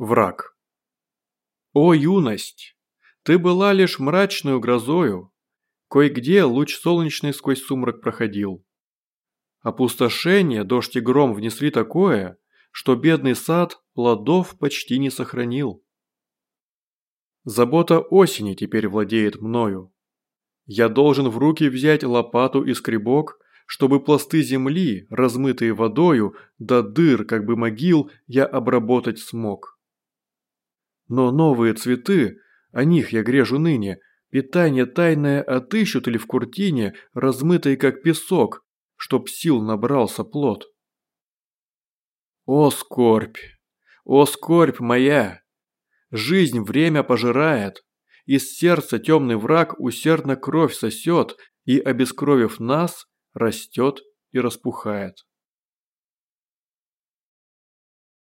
Враг. О, юность! Ты была лишь мрачную грозою, Кое-где луч солнечный сквозь сумрак проходил. Опустошение, дождь и гром внесли такое, Что бедный сад плодов почти не сохранил. Забота осени теперь владеет мною. Я должен в руки взять лопату и скребок, чтобы пласты земли, размытые водою, до дыр, как бы могил, я обработать смог. Но новые цветы, о них я грежу ныне, питание тайное отыщут ли в куртине, размытой как песок, чтоб сил набрался плод. О, скорбь! О, скорбь моя! Жизнь время пожирает, из сердца темный враг усердно кровь сосет и, обескровив нас, растет и распухает.